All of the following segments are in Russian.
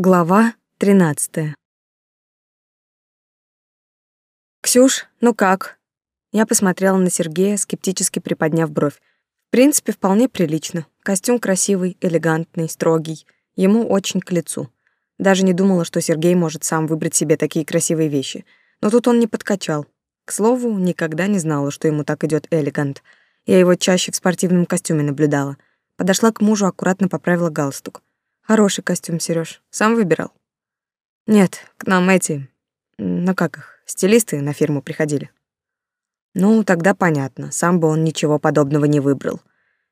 Глава 13. Ксюш, ну как? Я посмотрела на Сергея, скептически приподняв бровь. В принципе, вполне прилично. Костюм красивый, элегантный, строгий. Ему очень к лицу. Даже не думала, что Сергей может сам выбрать себе такие красивые вещи. Но тут он не подкачал. К слову, никогда не знала, что ему так идет элегант. Я его чаще в спортивном костюме наблюдала. Подошла к мужу, аккуратно поправила галстук. Хороший костюм, Серёж. Сам выбирал? Нет, к нам эти, ну как их, стилисты на фирму приходили. Ну, тогда понятно, сам бы он ничего подобного не выбрал.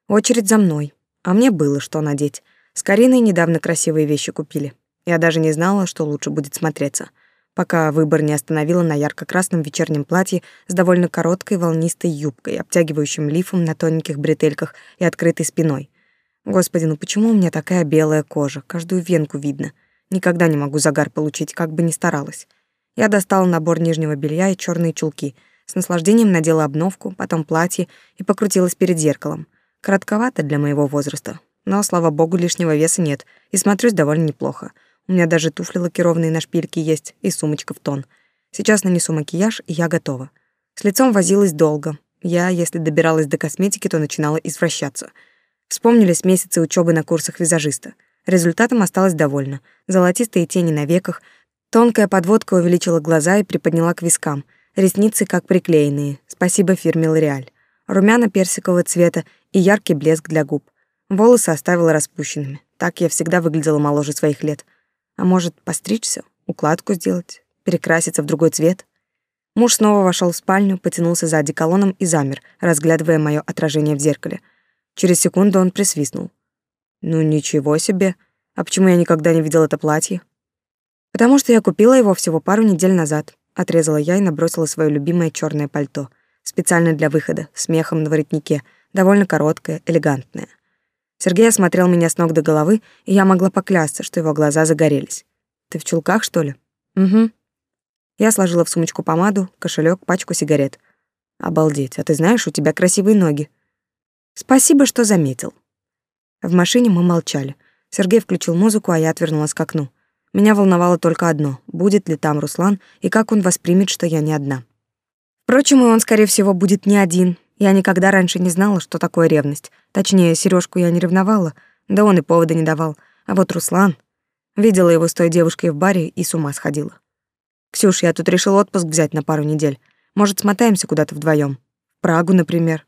Очередь за мной, а мне было что надеть. С Кариной недавно красивые вещи купили. Я даже не знала, что лучше будет смотреться, пока выбор не остановила на ярко-красном вечернем платье с довольно короткой волнистой юбкой, обтягивающим лифом на тоненьких бретельках и открытой спиной. Господи, ну почему у меня такая белая кожа? Каждую венку видно. Никогда не могу загар получить, как бы ни старалась. Я достала набор нижнего белья и черные чулки. С наслаждением надела обновку, потом платье и покрутилась перед зеркалом. Коротковато для моего возраста. Но, слава богу, лишнего веса нет, и смотрюсь довольно неплохо. У меня даже туфли лакированные на шпильке есть и сумочка в тон. Сейчас нанесу макияж, и я готова. С лицом возилась долго. Я, если добиралась до косметики, то начинала извращаться — Вспомнились месяцы учебы на курсах визажиста. Результатом осталась довольна. Золотистые тени на веках, тонкая подводка увеличила глаза и приподняла к вискам, ресницы как приклеенные, спасибо фирме L'Oreal. Румяна персикового цвета и яркий блеск для губ. Волосы оставила распущенными. Так я всегда выглядела моложе своих лет. А может, постричься, укладку сделать, перекраситься в другой цвет? Муж снова вошел в спальню, потянулся за одеколоном и замер, разглядывая мое отражение в зеркале — Через секунду он присвистнул. «Ну ничего себе! А почему я никогда не видел это платье?» «Потому что я купила его всего пару недель назад», — отрезала я и набросила свое любимое черное пальто. Специально для выхода, с мехом на воротнике, довольно короткое, элегантное. Сергей осмотрел меня с ног до головы, и я могла поклясться, что его глаза загорелись. «Ты в чулках, что ли?» «Угу». Я сложила в сумочку помаду, кошелек, пачку сигарет. «Обалдеть, а ты знаешь, у тебя красивые ноги. Спасибо, что заметил. В машине мы молчали. Сергей включил музыку, а я отвернулась к окну. Меня волновало только одно: будет ли там Руслан и как он воспримет, что я не одна. Впрочем, и он, скорее всего, будет не один. Я никогда раньше не знала, что такое ревность. Точнее, Сережку я не ревновала, да он и повода не давал. А вот Руслан... Видела его с той девушкой в баре и с ума сходила. «Ксюш, я тут решил отпуск взять на пару недель. Может, смотаемся куда-то вдвоем? Прагу, например?»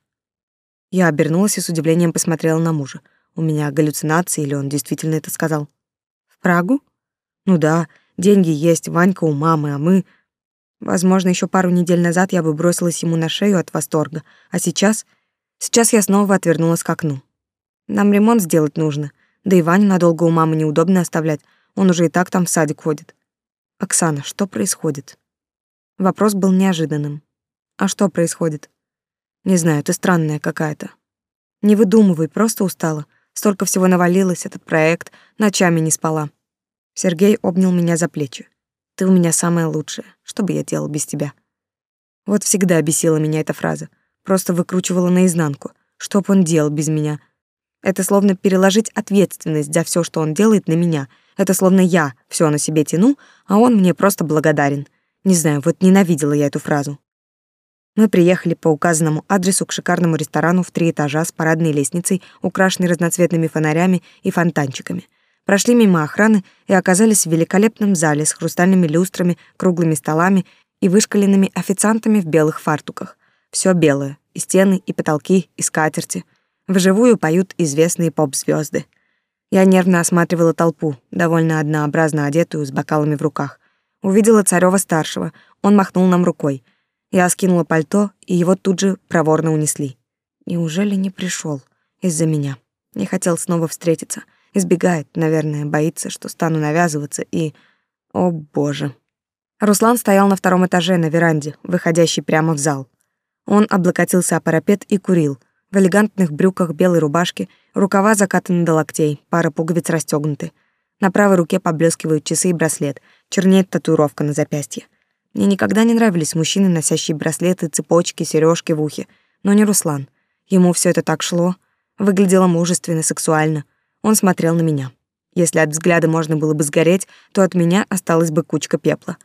Я обернулась и с удивлением посмотрела на мужа. У меня галлюцинации или он действительно это сказал? В Прагу? Ну да, деньги есть, Ванька у мамы, а мы... Возможно, еще пару недель назад я бы бросилась ему на шею от восторга, а сейчас... Сейчас я снова отвернулась к окну. Нам ремонт сделать нужно, да и Ваню надолго у мамы неудобно оставлять, он уже и так там в садик ходит. Оксана, что происходит? Вопрос был неожиданным. А что происходит? Не знаю, ты странная какая-то. Не выдумывай, просто устала. Столько всего навалилось, этот проект, ночами не спала. Сергей обнял меня за плечи. Ты у меня самая лучшая. Что бы я делал без тебя? Вот всегда бесила меня эта фраза. Просто выкручивала наизнанку. Что б он делал без меня? Это словно переложить ответственность за все, что он делает, на меня. Это словно я все на себе тяну, а он мне просто благодарен. Не знаю, вот ненавидела я эту фразу. Мы приехали по указанному адресу к шикарному ресторану в три этажа с парадной лестницей, украшенной разноцветными фонарями и фонтанчиками. Прошли мимо охраны и оказались в великолепном зале с хрустальными люстрами, круглыми столами и вышкаленными официантами в белых фартуках. Все белое, и стены, и потолки, и скатерти. Вживую поют известные поп-звезды. Я нервно осматривала толпу, довольно однообразно одетую, с бокалами в руках. Увидела царева старшего он махнул нам рукой — я скинула пальто, и его тут же проворно унесли. Неужели не пришел из-за меня? Не хотел снова встретиться. Избегает, наверное, боится, что стану навязываться и... О, боже. Руслан стоял на втором этаже на веранде, выходящей прямо в зал. Он облокотился о парапет и курил. В элегантных брюках белой рубашки, рукава закатаны до локтей, пара пуговиц расстёгнуты. На правой руке поблескивают часы и браслет, чернеет татуировка на запястье. Мне никогда не нравились мужчины, носящие браслеты, цепочки, сережки в ухе, но не Руслан. Ему все это так шло, выглядело мужественно, сексуально. Он смотрел на меня. Если от взгляда можно было бы сгореть, то от меня осталась бы кучка пепла.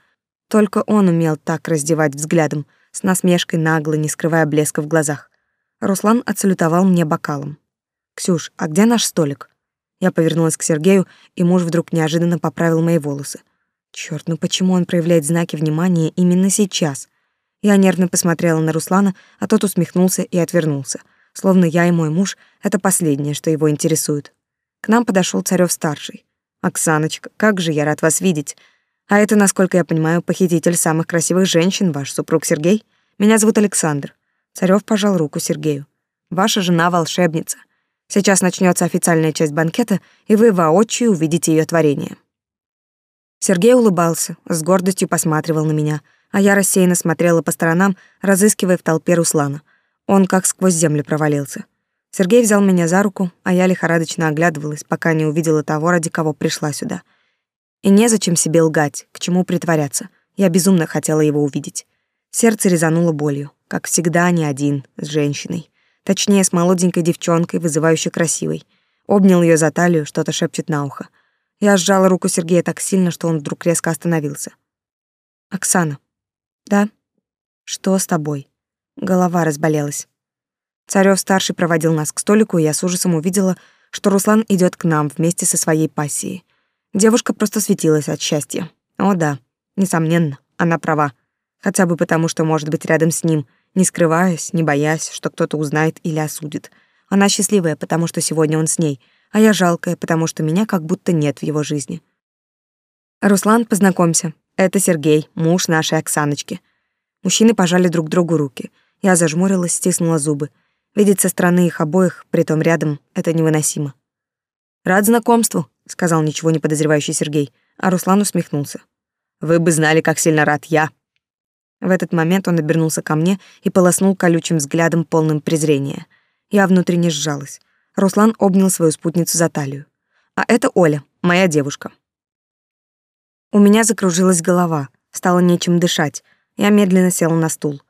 Только он умел так раздевать взглядом, с насмешкой нагло, не скрывая блеска в глазах. Руслан отсалютовал мне бокалом. «Ксюш, а где наш столик?» Я повернулась к Сергею, и муж вдруг неожиданно поправил мои волосы. Чёрт, ну почему он проявляет знаки внимания именно сейчас? Я нервно посмотрела на Руслана, а тот усмехнулся и отвернулся, словно я и мой муж — это последнее, что его интересует. К нам подошел царев старший «Оксаночка, как же я рад вас видеть. А это, насколько я понимаю, похититель самых красивых женщин, ваш супруг Сергей? Меня зовут Александр». Царев пожал руку Сергею. «Ваша жена — волшебница. Сейчас начнется официальная часть банкета, и вы воочию увидите ее творение». Сергей улыбался, с гордостью посматривал на меня, а я рассеянно смотрела по сторонам, разыскивая в толпе Руслана. Он как сквозь землю провалился. Сергей взял меня за руку, а я лихорадочно оглядывалась, пока не увидела того, ради кого пришла сюда. И незачем себе лгать, к чему притворяться. Я безумно хотела его увидеть. Сердце резануло болью, как всегда не один, с женщиной. Точнее, с молоденькой девчонкой, вызывающей красивой. Обнял ее за талию, что-то шепчет на ухо. Я сжала руку Сергея так сильно, что он вдруг резко остановился. «Оксана». «Да?» «Что с тобой?» Голова разболелась. Царёв старший проводил нас к столику, и я с ужасом увидела, что Руслан идет к нам вместе со своей пассией. Девушка просто светилась от счастья. О да, несомненно, она права. Хотя бы потому, что может быть рядом с ним, не скрываясь, не боясь, что кто-то узнает или осудит. Она счастливая, потому что сегодня он с ней, а я жалкая, потому что меня как будто нет в его жизни. Руслан, познакомься. Это Сергей, муж нашей Оксаночки. Мужчины пожали друг другу руки. Я зажмурилась, стиснула зубы. Видеть со стороны их обоих, притом рядом, это невыносимо. «Рад знакомству», — сказал ничего не подозревающий Сергей, а Руслан усмехнулся. «Вы бы знали, как сильно рад я». В этот момент он обернулся ко мне и полоснул колючим взглядом, полным презрения. Я внутренне сжалась. Руслан обнял свою спутницу за талию. «А это Оля, моя девушка». У меня закружилась голова, стало нечем дышать. Я медленно села на стул.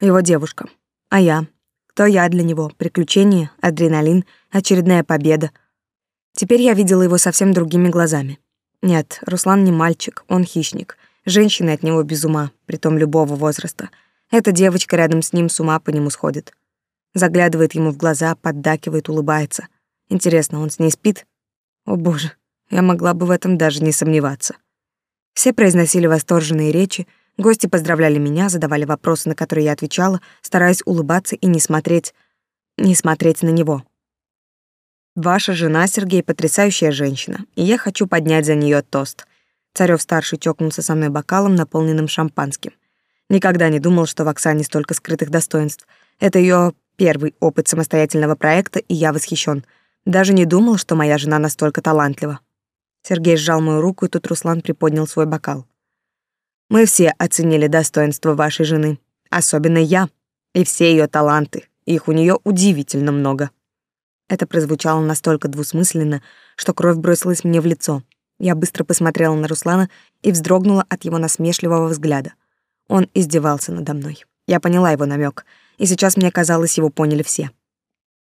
Его девушка. А я? Кто я для него? Приключения, адреналин, очередная победа. Теперь я видела его совсем другими глазами. Нет, Руслан не мальчик, он хищник. Женщины от него без ума, притом любого возраста. Эта девочка рядом с ним с ума по нему сходит. Заглядывает ему в глаза, поддакивает, улыбается. Интересно, он с ней спит? О боже, я могла бы в этом даже не сомневаться. Все произносили восторженные речи, Гости поздравляли меня, задавали вопросы, на которые я отвечала, стараясь улыбаться и не смотреть... не смотреть на него. Ваша жена, Сергей, потрясающая женщина, и я хочу поднять за нее тост. Царёв старший чокнулся со мной бокалом, наполненным шампанским. Никогда не думал, что в Оксане столько скрытых достоинств. Это ее первый опыт самостоятельного проекта, и я восхищен. Даже не думал, что моя жена настолько талантлива. Сергей сжал мою руку, и тут Руслан приподнял свой бокал. Мы все оценили достоинство вашей жены, особенно я, и все ее таланты. Их у нее удивительно много. Это прозвучало настолько двусмысленно, что кровь бросилась мне в лицо. Я быстро посмотрела на Руслана и вздрогнула от его насмешливого взгляда. Он издевался надо мной. Я поняла его намек, и сейчас мне казалось, его поняли все.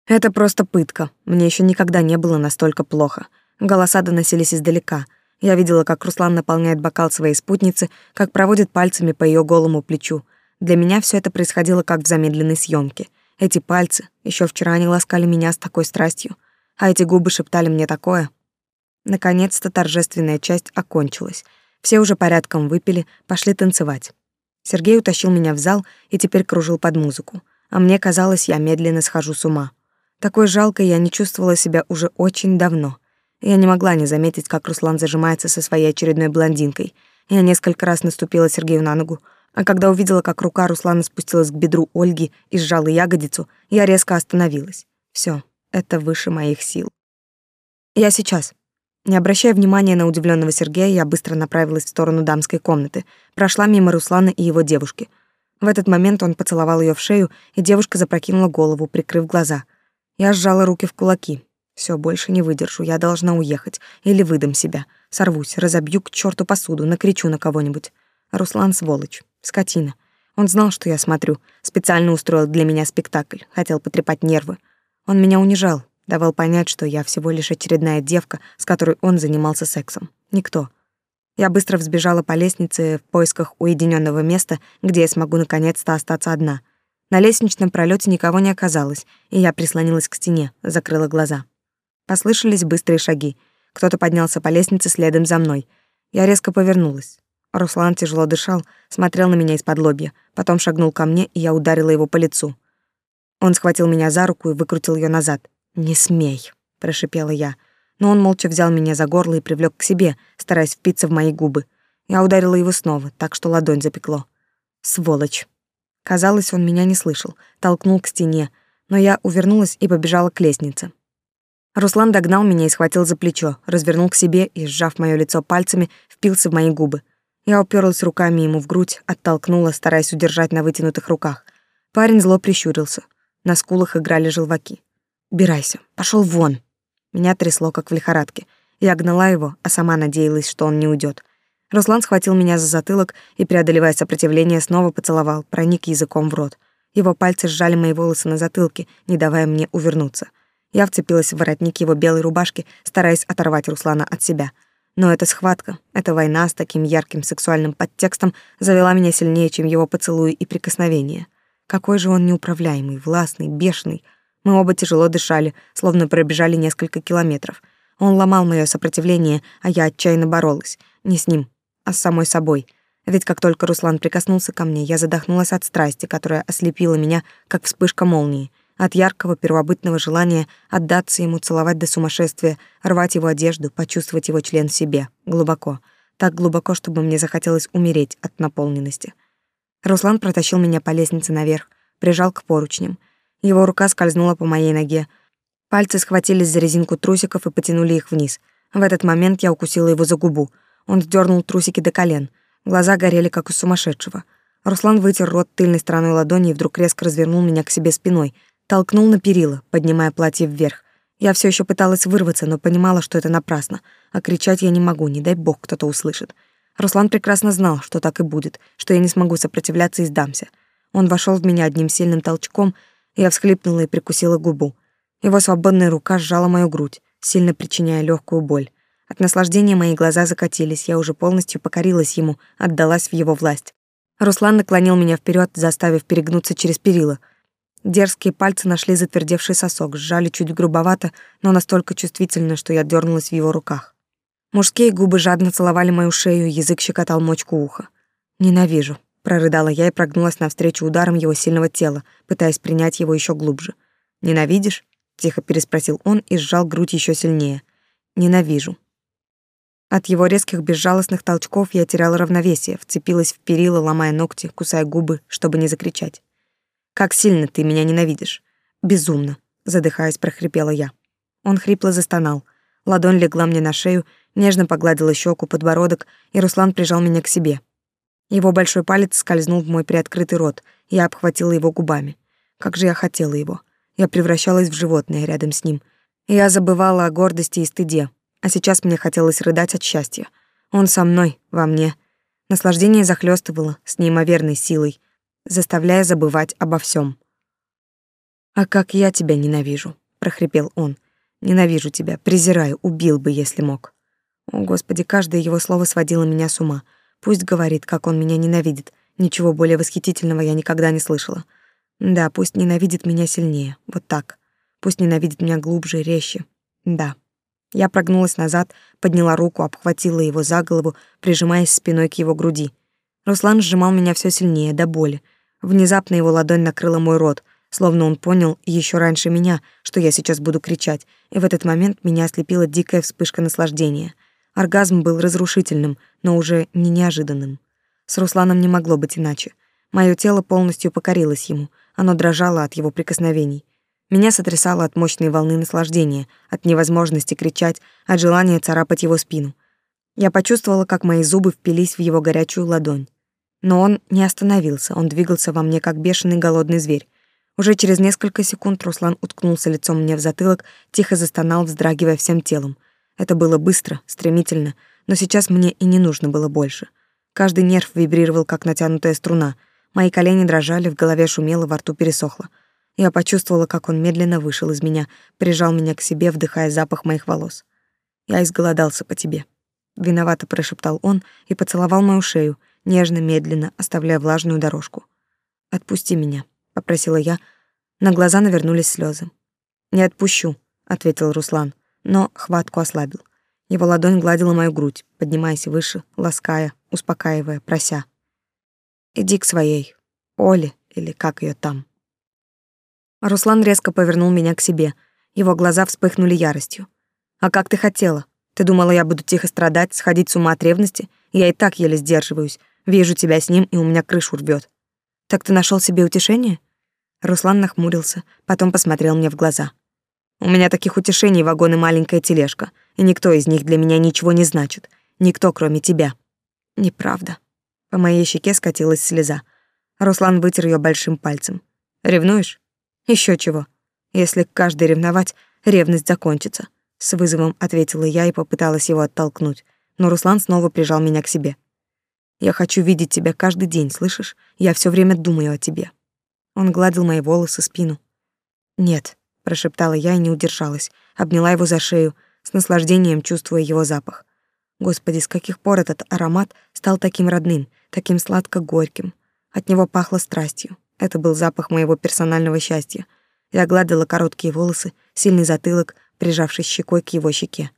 Это просто пытка. Мне еще никогда не было настолько плохо. Голоса доносились издалека. Я видела, как Руслан наполняет бокал своей спутницы, как проводит пальцами по ее голому плечу. Для меня все это происходило как в замедленной съемке. Эти пальцы, еще вчера они ласкали меня с такой страстью, а эти губы шептали мне такое. Наконец-то торжественная часть окончилась. Все уже порядком выпили, пошли танцевать. Сергей утащил меня в зал и теперь кружил под музыку, а мне казалось, я медленно схожу с ума. Такой жалкой я не чувствовала себя уже очень давно — я не могла не заметить, как Руслан зажимается со своей очередной блондинкой. Я несколько раз наступила Сергею на ногу, а когда увидела, как рука Руслана спустилась к бедру Ольги и сжала ягодицу, я резко остановилась. Все, это выше моих сил. Я сейчас. Не обращая внимания на удивленного Сергея, я быстро направилась в сторону дамской комнаты, прошла мимо Руслана и его девушки. В этот момент он поцеловал ее в шею, и девушка запрокинула голову, прикрыв глаза. Я сжала руки в кулаки. Все, больше не выдержу, я должна уехать. Или выдам себя. Сорвусь, разобью к черту посуду, накричу на кого-нибудь. Руслан сволочь, скотина. Он знал, что я смотрю. Специально устроил для меня спектакль. Хотел потрепать нервы. Он меня унижал. Давал понять, что я всего лишь очередная девка, с которой он занимался сексом. Никто. Я быстро взбежала по лестнице в поисках уединенного места, где я смогу наконец-то остаться одна. На лестничном пролете никого не оказалось, и я прислонилась к стене, закрыла глаза. Послышались быстрые шаги. Кто-то поднялся по лестнице следом за мной. Я резко повернулась. Руслан тяжело дышал, смотрел на меня из-под лобья, потом шагнул ко мне, и я ударила его по лицу. Он схватил меня за руку и выкрутил ее назад. «Не смей», — прошипела я но он молча взял меня за горло и привлек к себе, стараясь впиться в мои губы. Я ударила его снова, так что ладонь запекло. Сволочь. Казалось, он меня не слышал, толкнул к стене, но я увернулась и побежала к лестнице. Руслан догнал меня и схватил за плечо, развернул к себе и, сжав моё лицо пальцами, впился в мои губы. Я уперлась руками ему в грудь, оттолкнула, стараясь удержать на вытянутых руках. Парень зло прищурился. На скулах играли желваки. «Убирайся, пошел вон!» Меня трясло, как в лихорадке. Я гнала его, а сама надеялась, что он не уйдет. Руслан схватил меня за затылок и, преодолевая сопротивление, снова поцеловал, проник языком в рот. Его пальцы сжали мои волосы на затылке, не давая мне увернуться. Я вцепилась в воротник его белой рубашки, стараясь оторвать Руслана от себя. Но эта схватка, эта война с таким ярким сексуальным подтекстом завела меня сильнее, чем его поцелуи и прикосновения. Какой же он неуправляемый, властный, бешеный, мы оба тяжело дышали, словно пробежали несколько километров. Он ломал моё сопротивление, а я отчаянно боролась. Не с ним, а с самой собой. Ведь как только Руслан прикоснулся ко мне, я задохнулась от страсти, которая ослепила меня, как вспышка молнии. От яркого первобытного желания отдаться ему, целовать до сумасшествия, рвать его одежду, почувствовать его член в себе, глубоко. Так глубоко, чтобы мне захотелось умереть от наполненности. Руслан протащил меня по лестнице наверх, прижал к поручням. Его рука скользнула по моей ноге. Пальцы схватились за резинку трусиков и потянули их вниз. В этот момент я укусила его за губу. Он сдернул трусики до колен. Глаза горели, как у сумасшедшего. Руслан вытер рот тыльной стороной ладони и вдруг резко развернул меня к себе спиной, толкнул на перила, поднимая платье вверх. Я все еще пыталась вырваться, но понимала, что это напрасно, а кричать я не могу, не дай бог кто-то услышит. Руслан прекрасно знал, что так и будет, что я не смогу сопротивляться и сдамся. Он вошел в меня одним сильным толчком, я всхлипнула и прикусила губу. Его свободная рука сжала мою грудь, сильно причиняя легкую боль. От наслаждения мои глаза закатились, я уже полностью покорилась ему, отдалась в его власть. Руслан наклонил меня вперед, заставив перегнуться через перила. Дерзкие пальцы нашли затвердевший сосок, сжали чуть грубовато, но настолько чувствительно, что я дернулась в его руках. Мужские губы жадно целовали мою шею, язык щекотал мочку уха. Ненавижу прорыдала я и прогнулась навстречу ударом его сильного тела, пытаясь принять его еще глубже. Ненавидишь? тихо переспросил он и сжал грудь еще сильнее. Ненавижу. От его резких безжалостных толчков я теряла равновесие, вцепилась в перила, ломая ногти, кусая губы, чтобы не закричать. Как сильно ты меня ненавидишь? Безумно, задыхаясь, прохрипела я. Он хрипло застонал. Ладонь легла мне на шею, нежно погладила щеку, подбородок, и Руслан прижал меня к себе. Его большой палец скользнул в мой приоткрытый рот, я обхватила его губами. Как же я хотела его. Я превращалась в животное рядом с ним. Я забывала о гордости и стыде, а сейчас мне хотелось рыдать от счастья. Он со мной, во мне. Наслаждение захлестывало с неимоверной силой, заставляя забывать обо всем. «А как я тебя ненавижу», — прохрипел он. «Ненавижу тебя, презираю, убил бы, если мог». О, Господи, каждое его слово сводило меня с ума — Пусть говорит, как он меня ненавидит. Ничего более восхитительного я никогда не слышала. Да, пусть ненавидит меня сильнее. Вот так. Пусть ненавидит меня глубже и резче. Да. Я прогнулась назад, подняла руку, обхватила его за голову, прижимаясь спиной к его груди. Руслан сжимал меня все сильнее, до боли. Внезапно его ладонь накрыла мой рот, словно он понял еще раньше меня, что я сейчас буду кричать, и в этот момент меня ослепила дикая вспышка наслаждения — Оргазм был разрушительным, но уже не неожиданным. С Русланом не могло быть иначе. Мое тело полностью покорилось ему, оно дрожало от его прикосновений. Меня сотрясало от мощной волны наслаждения, от невозможности кричать, от желания царапать его спину. Я почувствовала, как мои зубы впились в его горячую ладонь. Но он не остановился, он двигался во мне, как бешеный голодный зверь. Уже через несколько секунд Руслан уткнулся лицом мне в затылок, тихо застонал, вздрагивая всем телом. Это было быстро, стремительно, но сейчас мне и не нужно было больше. Каждый нерв вибрировал, как натянутая струна. Мои колени дрожали, в голове шумело, во рту пересохло. Я почувствовала, как он медленно вышел из меня, прижал меня к себе, вдыхая запах моих волос. Я изголодался по тебе. Виновато прошептал он и поцеловал мою шею, нежно, медленно, оставляя влажную дорожку. «Отпусти меня», — попросила я. На глаза навернулись слезы. «Не отпущу», — ответил Руслан, но хватку ослабил. Его ладонь гладила мою грудь, поднимаясь выше, лаская, успокаивая, прося. «Иди к своей, Оле, или как ее там». Руслан резко повернул меня к себе. Его глаза вспыхнули яростью. «А как ты хотела? Ты думала, я буду тихо страдать, сходить с ума от ревности? Я и так еле сдерживаюсь. Вижу тебя с ним, и у меня крышу рвет. Так ты нашел себе утешение?» Руслан нахмурился, потом посмотрел мне в глаза. «У меня таких утешений вагон и маленькая тележка, и никто из них для меня ничего не значит. Никто, кроме тебя». «Неправда». По моей щеке скатилась слеза. Руслан вытер ее большим пальцем. «Ревнуешь?» Еще чего. Если каждый ревновать, ревность закончится. С вызовом ответила я и попыталась его оттолкнуть, но Руслан снова прижал меня к себе. Я хочу видеть тебя каждый день, слышишь? Я все время думаю о тебе. Он гладил мои волосы, спину. Нет, прошептала я и не удержалась, обняла его за шею, с наслаждением чувствуя его запах. Господи, с каких пор этот аромат стал таким родным, таким сладко-горьким? От него пахло страстью. Это был запах моего персонального счастья. Я гладила короткие волосы, сильный затылок, прижавшись щекой к его щеке.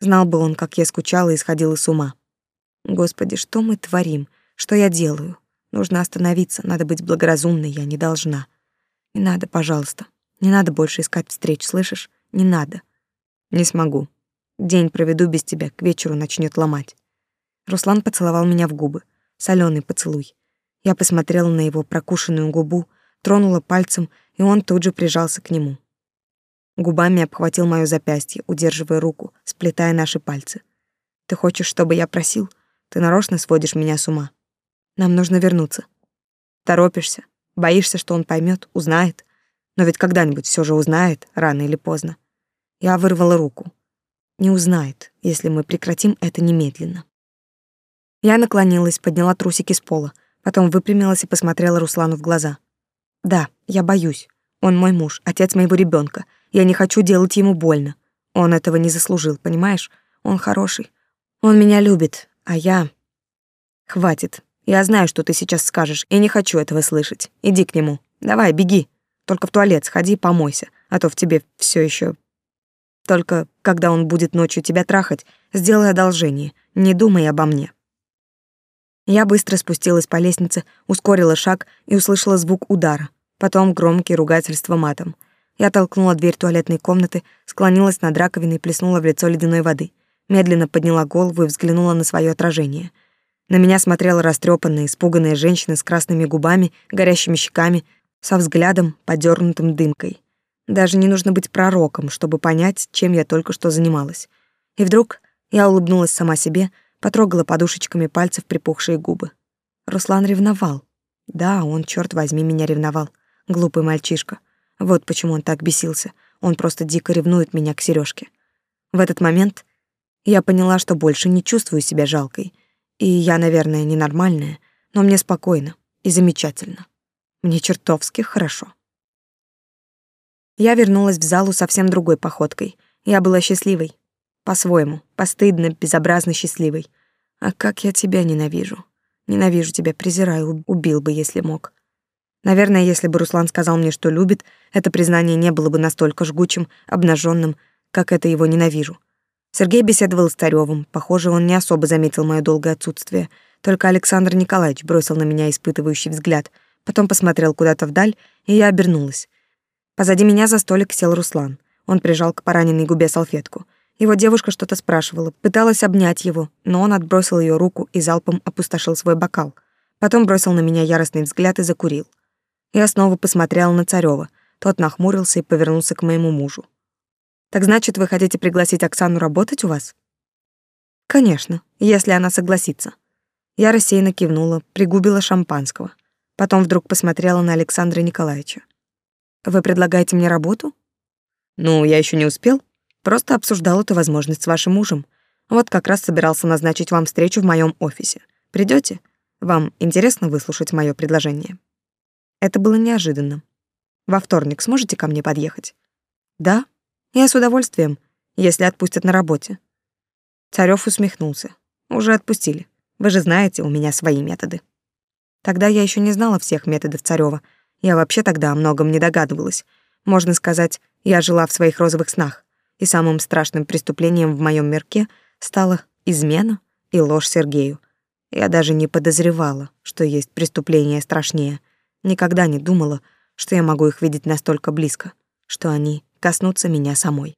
Знал бы он, как я скучала и сходила с ума. Господи, что мы творим? Что я делаю? Нужно остановиться, надо быть благоразумной, я не должна. Не надо, пожалуйста. Не надо больше искать встреч, слышишь? Не надо. Не смогу. День проведу без тебя, к вечеру начнет ломать. Руслан поцеловал меня в губы. соленый поцелуй. Я посмотрела на его прокушенную губу, тронула пальцем, и он тут же прижался к нему. Губами обхватил моё запястье, удерживая руку, сплетая наши пальцы. Ты хочешь, чтобы я просил? Ты нарочно сводишь меня с ума. Нам нужно вернуться. Торопишься, боишься, что он поймет, узнает. Но ведь когда-нибудь все же узнает, рано или поздно. Я вырвала руку. Не узнает, если мы прекратим это немедленно. Я наклонилась, подняла трусики с пола, Потом выпрямилась и посмотрела Руслану в глаза. «Да, я боюсь. Он мой муж, отец моего ребенка. Я не хочу делать ему больно. Он этого не заслужил, понимаешь? Он хороший. Он меня любит, а я... Хватит. Я знаю, что ты сейчас скажешь, и не хочу этого слышать. Иди к нему. Давай, беги. Только в туалет сходи, помойся, а то в тебе все еще. Только когда он будет ночью тебя трахать, сделай одолжение. Не думай обо мне. Я быстро спустилась по лестнице, ускорила шаг и услышала звук удара, потом громкие ругательства матом. Я толкнула дверь туалетной комнаты, склонилась над раковиной и плеснула в лицо ледяной воды. Медленно подняла голову и взглянула на свое отражение. На меня смотрела растрепанная, испуганная женщина с красными губами, горящими щеками, со взглядом, подернутым дымкой. Даже не нужно быть пророком, чтобы понять, чем я только что занималась. И вдруг я улыбнулась сама себе, потрогала подушечками пальцев припухшие губы. Руслан ревновал. Да, он, черт возьми, меня ревновал. Глупый мальчишка. Вот почему он так бесился. Он просто дико ревнует меня к Сережке. В этот момент я поняла, что больше не чувствую себя жалкой. И я, наверное, ненормальная, но мне спокойно и замечательно. Мне чертовски хорошо. Я вернулась в залу совсем другой походкой. Я была счастливой. По-своему, постыдно, безобразно счастливой. А как я тебя ненавижу. Ненавижу тебя, презираю, убил бы, если мог. Наверное, если бы Руслан сказал мне, что любит, это признание не было бы настолько жгучим, обнаженным, как это его ненавижу. Сергей беседовал с Тарёвым. Похоже, он не особо заметил моё долгое отсутствие. Только Александр Николаевич бросил на меня испытывающий взгляд, потом посмотрел куда-то вдаль, и я обернулась. Позади меня за столик сел Руслан. Он прижал к пораненной губе салфетку. Его девушка что-то спрашивала, пыталась обнять его, но он отбросил ее руку и залпом опустошил свой бокал. Потом бросил на меня яростный взгляд и закурил. Я снова посмотрела на Царёва. Тот нахмурился и повернулся к моему мужу. «Так значит, вы хотите пригласить Оксану работать у вас?» «Конечно, если она согласится». Я рассеянно кивнула, пригубила шампанского. Потом вдруг посмотрела на Александра Николаевича. «Вы предлагаете мне работу?» «Ну, я еще не успел», Просто обсуждал эту возможность с вашим мужем. Вот как раз собирался назначить вам встречу в моем офисе. Придете? Вам интересно выслушать мое предложение?» Это было неожиданно. Во вторник сможете ко мне подъехать? Да, я с удовольствием, если отпустят на работе. Царёв усмехнулся. Уже отпустили. Вы же знаете, у меня свои методы. Тогда я еще не знала всех методов Царёва. Я вообще тогда о многом не догадывалась. Можно сказать, я жила в своих розовых снах. И самым страшным преступлением в моем мирке стала измена и ложь Сергею. Я даже не подозревала, что есть преступление страшнее. Никогда не думала, что я могу их видеть настолько близко, что они коснутся меня самой.